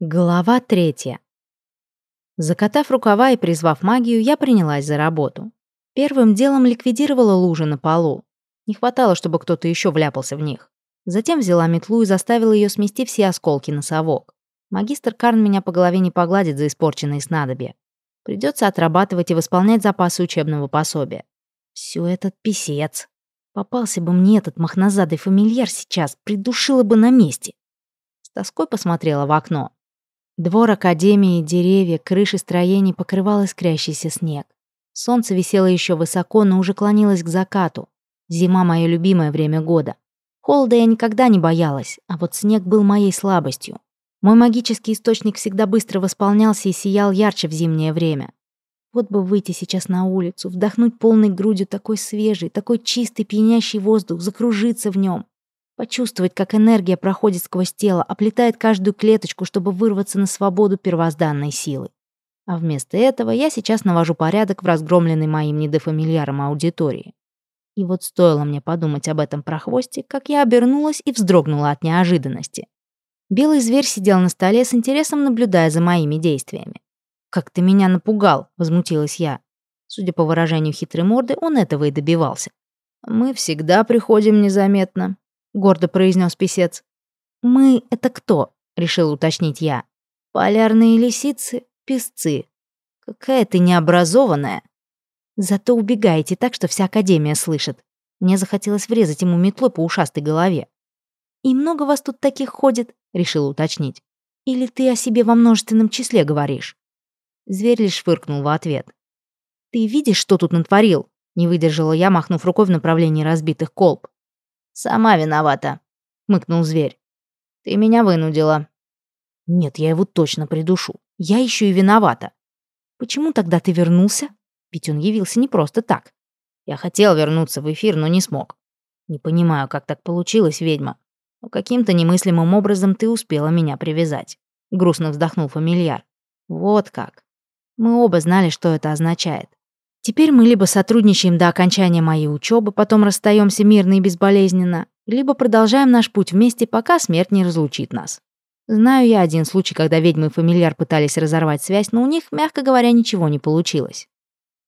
Глава третья. Закатав рукава и призвав магию, я принялась за работу. Первым делом ликвидировала лужи на полу. Не хватало, чтобы кто-то еще вляпался в них. Затем взяла метлу и заставила ее смести все осколки на совок. Магистр Карн меня по голове не погладит за испорченные снадобья. Придется отрабатывать и восполнять запасы учебного пособия. Все этот писец. Попался бы мне этот махнозадый фамильяр сейчас, придушила бы на месте. С тоской посмотрела в окно. Двор академии, деревья, крыши строений покрывал искрящийся снег. Солнце висело еще высоко, но уже клонилось к закату. Зима — мое любимое время года. Холода я никогда не боялась, а вот снег был моей слабостью. Мой магический источник всегда быстро восполнялся и сиял ярче в зимнее время. Вот бы выйти сейчас на улицу, вдохнуть полной грудью такой свежий, такой чистый, пьянящий воздух, закружиться в нем. Почувствовать, как энергия проходит сквозь тело, оплетает каждую клеточку, чтобы вырваться на свободу первозданной силы. А вместо этого я сейчас навожу порядок в разгромленной моим недофамильяром аудитории. И вот стоило мне подумать об этом прохвосте, как я обернулась и вздрогнула от неожиданности. Белый зверь сидел на столе с интересом, наблюдая за моими действиями. «Как ты меня напугал!» — возмутилась я. Судя по выражению хитрой морды, он этого и добивался. «Мы всегда приходим незаметно», — гордо произнес писец. «Мы — это кто?» — решил уточнить я. «Полярные лисицы, песцы. Какая ты необразованная!» Зато убегаете так, что вся Академия слышит. Мне захотелось врезать ему метлой по ушастой голове. «И много вас тут таких ходит?» — решил уточнить. «Или ты о себе во множественном числе говоришь?» Зверь лишь фыркнул в ответ. «Ты видишь, что тут натворил?» — не выдержала я, махнув рукой в направлении разбитых колб. «Сама виновата», — мыкнул зверь. «Ты меня вынудила». «Нет, я его точно придушу. Я еще и виновата». «Почему тогда ты вернулся?» Ведь он явился не просто так. Я хотел вернуться в эфир, но не смог. Не понимаю, как так получилось, ведьма. Но каким-то немыслимым образом ты успела меня привязать. Грустно вздохнул фамильяр. Вот как. Мы оба знали, что это означает. Теперь мы либо сотрудничаем до окончания моей учебы, потом расстаемся мирно и безболезненно, либо продолжаем наш путь вместе, пока смерть не разлучит нас. Знаю я один случай, когда ведьмы и фамильяр пытались разорвать связь, но у них, мягко говоря, ничего не получилось.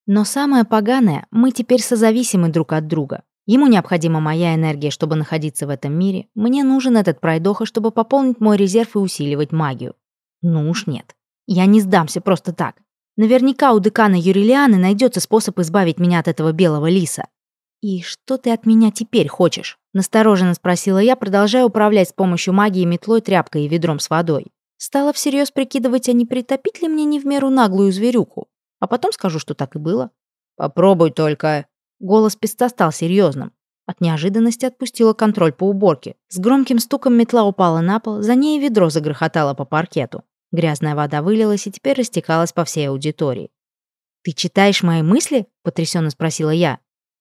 Но самое поганое, мы теперь созависимы друг от друга. Ему необходима моя энергия, чтобы находиться в этом мире. Мне нужен этот пройдоха, чтобы пополнить мой резерв и усиливать магию. Ну уж нет. Я не сдамся просто так. Наверняка у декана Юрилианы найдется способ избавить меня от этого белого лиса. «И что ты от меня теперь хочешь?» — настороженно спросила я, продолжая управлять с помощью магии метлой, тряпкой и ведром с водой. Стала всерьез прикидывать, а не притопить ли мне не в меру наглую зверюку. А потом скажу, что так и было. «Попробуй только...» Голос песта стал серьезным. От неожиданности отпустила контроль по уборке. С громким стуком метла упала на пол, за ней ведро загрохотало по паркету. Грязная вода вылилась и теперь растекалась по всей аудитории. «Ты читаешь мои мысли?» — потрясенно спросила я.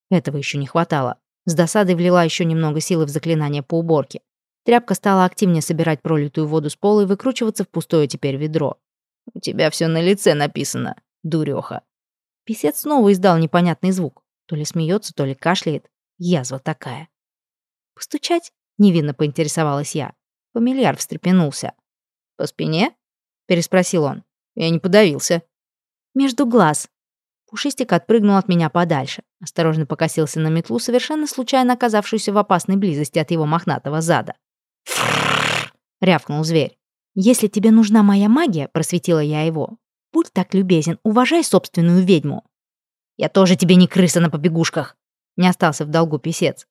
Этого еще не хватало. С досадой влила еще немного силы в заклинание по уборке. Тряпка стала активнее собирать пролитую воду с пола и выкручиваться в пустое теперь ведро. «У тебя все на лице написано, дуреха». Писец снова издал непонятный звук. То ли смеется, то ли кашляет. Язва такая. «Постучать?» — невинно поинтересовалась я. Фамильяр встрепенулся. «По спине?» Переспросил он. Я не подавился. Между глаз. Пушистик отпрыгнул от меня подальше. Осторожно покосился на метлу, совершенно случайно оказавшуюся в опасной близости от его мохнатого зада. рявкнул зверь. «Если тебе нужна моя магия», — просветила я его, — «будь так любезен, уважай собственную ведьму». «Я тоже тебе не крыса на побегушках», — не остался в долгу писец.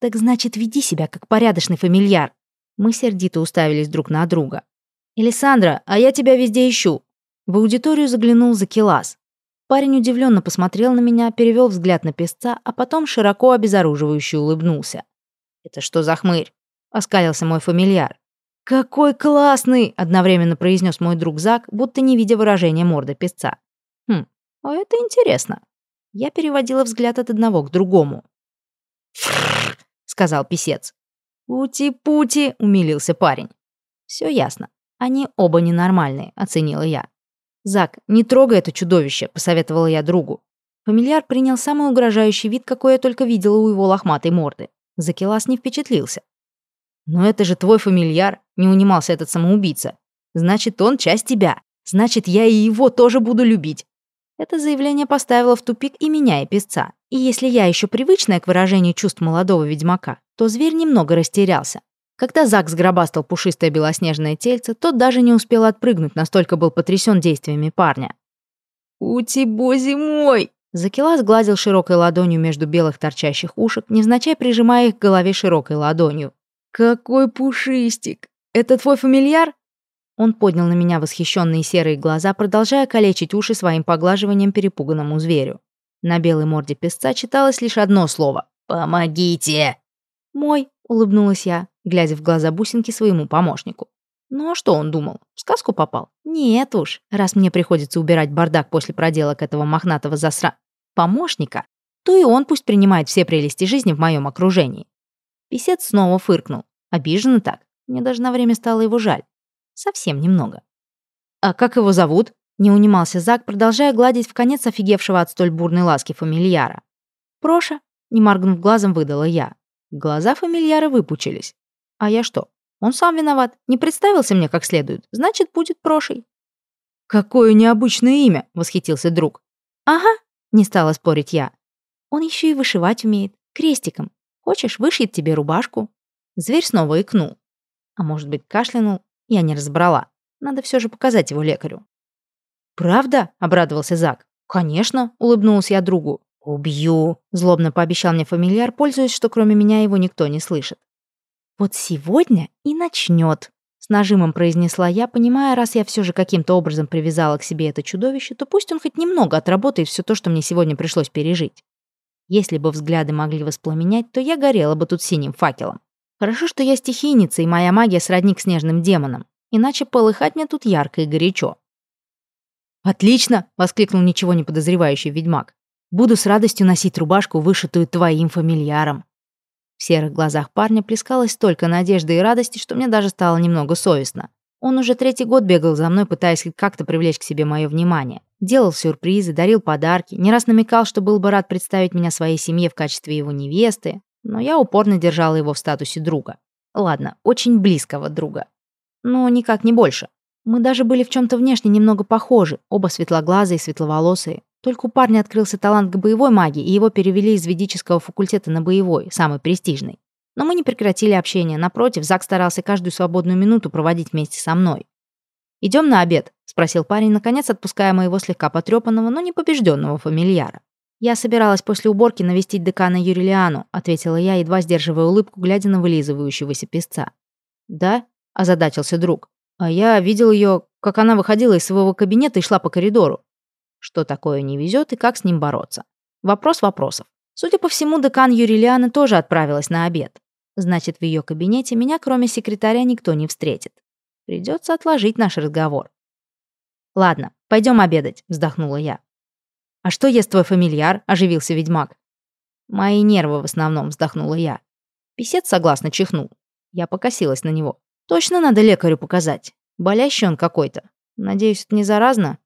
«Так значит, веди себя как порядочный фамильяр». Мы сердито уставились друг на друга. «Элисандра, а я тебя везде ищу!» В аудиторию заглянул Закилас. Парень удивленно посмотрел на меня, перевел взгляд на песца, а потом широко обезоруживающе улыбнулся. «Это что за хмырь?» — оскалился мой фамильяр. «Какой классный!» — одновременно произнес мой друг Зак, будто не видя выражения морды песца. «Хм, а это интересно». Я переводила взгляд от одного к другому. сказал писец. «Пути-пути!» — умилился парень. «Все ясно. Они оба ненормальные, оценила я. «Зак, не трогай это чудовище», — посоветовала я другу. Фамильяр принял самый угрожающий вид, какой я только видела у его лохматой морды. Закилас не впечатлился. «Но это же твой фамильяр», — не унимался этот самоубийца. Значит, он часть тебя. Значит, я и его тоже буду любить. Это заявление поставило в тупик и меня, и песца. И если я еще привычная к выражению чувств молодого ведьмака, то зверь немного растерялся. Когда Зак сгробастал пушистое белоснежное тельце, тот даже не успел отпрыгнуть, настолько был потрясен действиями парня. «Ути-бози мой!» Закила сгладил широкой ладонью между белых торчащих ушек, невзначай прижимая их к голове широкой ладонью. «Какой пушистик! Это твой фамильяр?» Он поднял на меня восхищенные серые глаза, продолжая калечить уши своим поглаживанием перепуганному зверю. На белой морде песца читалось лишь одно слово «Помогите!» «Мой», — улыбнулась я, глядя в глаза бусинки своему помощнику. Ну а что он думал? В сказку попал? Нет уж, раз мне приходится убирать бардак после проделок этого мохнатого засра... помощника, то и он пусть принимает все прелести жизни в моем окружении. Песец снова фыркнул. Обиженно так. Мне даже на время стало его жаль. Совсем немного. «А как его зовут?» Не унимался Зак, продолжая гладить в конец офигевшего от столь бурной ласки фамильяра. «Проша», — не моргнув глазом, выдала я. Глаза фамильяра выпучились. «А я что, он сам виноват, не представился мне как следует, значит, будет прошей». «Какое необычное имя!» — восхитился друг. «Ага», — не стала спорить я. «Он еще и вышивать умеет, крестиком. Хочешь, вышьет тебе рубашку?» Зверь снова икнул. А может быть, кашлянул? Я не разобрала. Надо все же показать его лекарю. «Правда?» — обрадовался Зак. «Конечно», — улыбнулся я другу. «Убью», — злобно пообещал мне фамильяр, пользуясь, что кроме меня его никто не слышит. «Вот сегодня и начнет», — с нажимом произнесла я, понимая, раз я все же каким-то образом привязала к себе это чудовище, то пусть он хоть немного отработает все то, что мне сегодня пришлось пережить. Если бы взгляды могли воспламенять, то я горела бы тут синим факелом. Хорошо, что я стихийница, и моя магия сродни к снежным демонам. Иначе полыхать мне тут ярко и горячо. «Отлично!» — воскликнул ничего не подозревающий ведьмак. «Буду с радостью носить рубашку, вышитую твоим фамильяром». В серых глазах парня плескалось столько надежды и радости, что мне даже стало немного совестно. Он уже третий год бегал за мной, пытаясь как-то привлечь к себе мое внимание. Делал сюрпризы, дарил подарки, не раз намекал, что был бы рад представить меня своей семье в качестве его невесты, но я упорно держала его в статусе друга. Ладно, очень близкого друга. Но никак не больше. Мы даже были в чем-то внешне немного похожи, оба светлоглазые и светловолосые. Только у парня открылся талант к боевой магии, и его перевели из ведического факультета на боевой, самый престижный. Но мы не прекратили общение. Напротив, Зак старался каждую свободную минуту проводить вместе со мной. «Идем на обед?» — спросил парень, наконец отпуская моего слегка потрепанного, но не побежденного фамильяра. «Я собиралась после уборки навестить декана Юрилиану», — ответила я, едва сдерживая улыбку, глядя на вылизывающегося песца. «Да?» — озадачился друг. «А я видел ее, как она выходила из своего кабинета и шла по коридору что такое не везет и как с ним бороться. Вопрос вопросов. Судя по всему, декан Юрилиана тоже отправилась на обед. Значит, в ее кабинете меня, кроме секретаря, никто не встретит. Придется отложить наш разговор. «Ладно, пойдем обедать», — вздохнула я. «А что ест твой фамильяр?» — оживился ведьмак. «Мои нервы в основном», — вздохнула я. Песец согласно чихнул. Я покосилась на него. «Точно надо лекарю показать. Болящий он какой-то. Надеюсь, это не заразно?»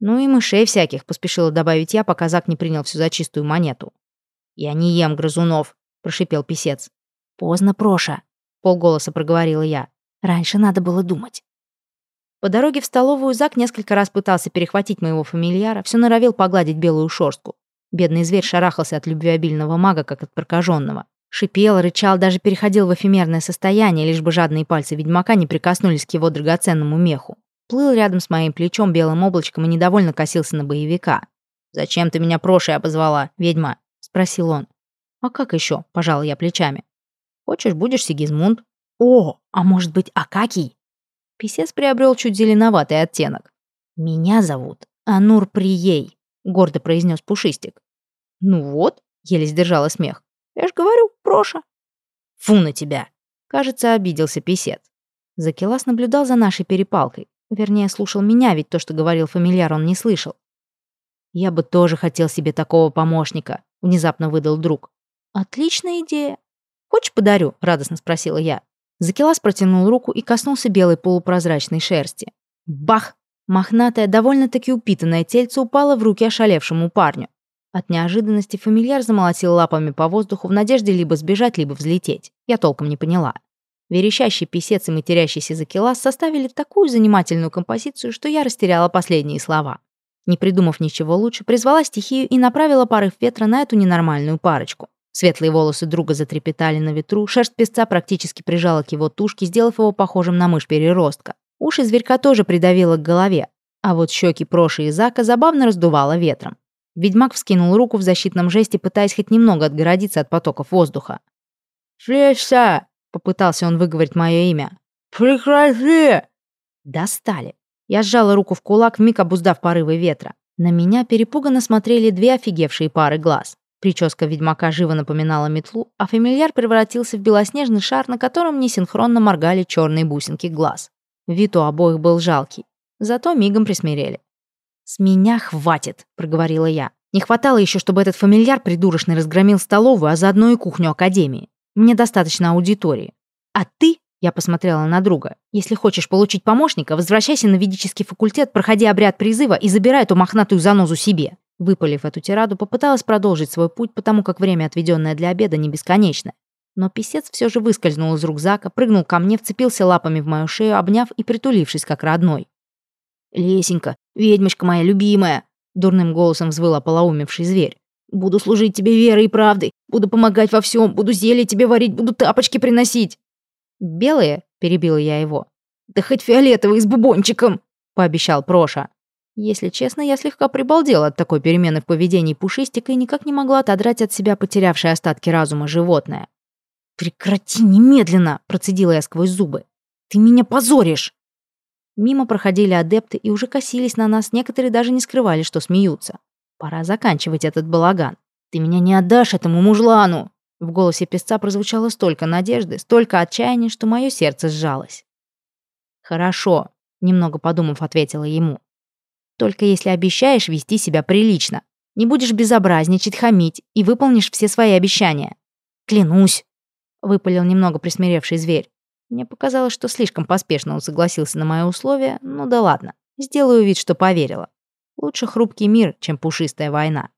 «Ну и мышей всяких», — поспешила добавить я, пока Зак не принял всю за чистую монету. «Я не ем грызунов», — прошипел писец. «Поздно, Проша», — полголоса проговорила я. «Раньше надо было думать». По дороге в столовую Зак несколько раз пытался перехватить моего фамильяра, все норовил погладить белую шорстку. Бедный зверь шарахался от любвеобильного мага, как от прокаженного. Шипел, рычал, даже переходил в эфемерное состояние, лишь бы жадные пальцы ведьмака не прикоснулись к его драгоценному меху плыл рядом с моим плечом белым облачком и недовольно косился на боевика. «Зачем ты меня прошей обозвала, ведьма?» — спросил он. «А как еще?» — пожал я плечами. «Хочешь, будешь Сигизмунд?» «О, а может быть, Акакий?» Писец приобрел чуть зеленоватый оттенок. «Меня зовут Анур Прией», — гордо произнес Пушистик. «Ну вот», — еле сдержала смех. «Я ж говорю, Проша». «Фу на тебя!» Кажется, обиделся писец. Закилас наблюдал за нашей перепалкой. Вернее, слушал меня, ведь то, что говорил фамильяр, он не слышал. «Я бы тоже хотел себе такого помощника», — внезапно выдал друг. «Отличная идея. Хочешь, подарю?» — радостно спросила я. Закилас протянул руку и коснулся белой полупрозрачной шерсти. Бах! Мохнатое, довольно-таки упитанное тельце упало в руки ошалевшему парню. От неожиданности фамильяр замолотил лапами по воздуху в надежде либо сбежать, либо взлететь. Я толком не поняла. Верещащий писец и матерящийся закилас составили такую занимательную композицию, что я растеряла последние слова. Не придумав ничего лучше, призвала стихию и направила порыв ветра на эту ненормальную парочку. Светлые волосы друга затрепетали на ветру, шерсть песца практически прижала к его тушке, сделав его похожим на мышь-переростка. Уши зверька тоже придавило к голове, а вот щеки Проши и Зака забавно раздувало ветром. Ведьмак вскинул руку в защитном жесте, пытаясь хоть немного отгородиться от потоков воздуха. «Флеша!» — попытался он выговорить мое имя. «Прекрати!» Достали. Я сжала руку в кулак, вмиг обуздав порывы ветра. На меня перепуганно смотрели две офигевшие пары глаз. Прическа ведьмака живо напоминала метлу, а фамильяр превратился в белоснежный шар, на котором несинхронно моргали черные бусинки глаз. Вид у обоих был жалкий. Зато мигом присмирели. «С меня хватит», — проговорила я. «Не хватало еще, чтобы этот фамильяр придурочный разгромил столовую, а заодно и кухню Академии. Мне достаточно аудитории. А ты, — я посмотрела на друга, — если хочешь получить помощника, возвращайся на ведический факультет, проходи обряд призыва и забирай эту мохнатую занозу себе». Выпалив эту тираду, попыталась продолжить свой путь, потому как время, отведенное для обеда, не бесконечно. Но писец все же выскользнул из рук Зака, прыгнул ко мне, вцепился лапами в мою шею, обняв и притулившись как родной. «Лесенька, ведьмочка моя любимая!» — дурным голосом взвыл ополоумевший зверь. «Буду служить тебе верой и правдой, буду помогать во всем, буду зелье тебе варить, буду тапочки приносить!» «Белые?» — перебила я его. «Да хоть фиолетовые с бубончиком!» — пообещал Проша. Если честно, я слегка прибалдела от такой перемены в поведении Пушистика и никак не могла отодрать от себя потерявшее остатки разума животное. «Прекрати немедленно!» — процедила я сквозь зубы. «Ты меня позоришь!» Мимо проходили адепты и уже косились на нас, некоторые даже не скрывали, что смеются. Пора заканчивать этот балаган. «Ты меня не отдашь этому мужлану!» В голосе песца прозвучало столько надежды, столько отчаяния, что мое сердце сжалось. «Хорошо», — немного подумав, ответила ему. «Только если обещаешь вести себя прилично, не будешь безобразничать, хамить и выполнишь все свои обещания». «Клянусь», — выпалил немного присмиревший зверь. Мне показалось, что слишком поспешно он согласился на мои условия, ну да ладно, сделаю вид, что поверила. Лучше хрупкий мир, чем пушистая война.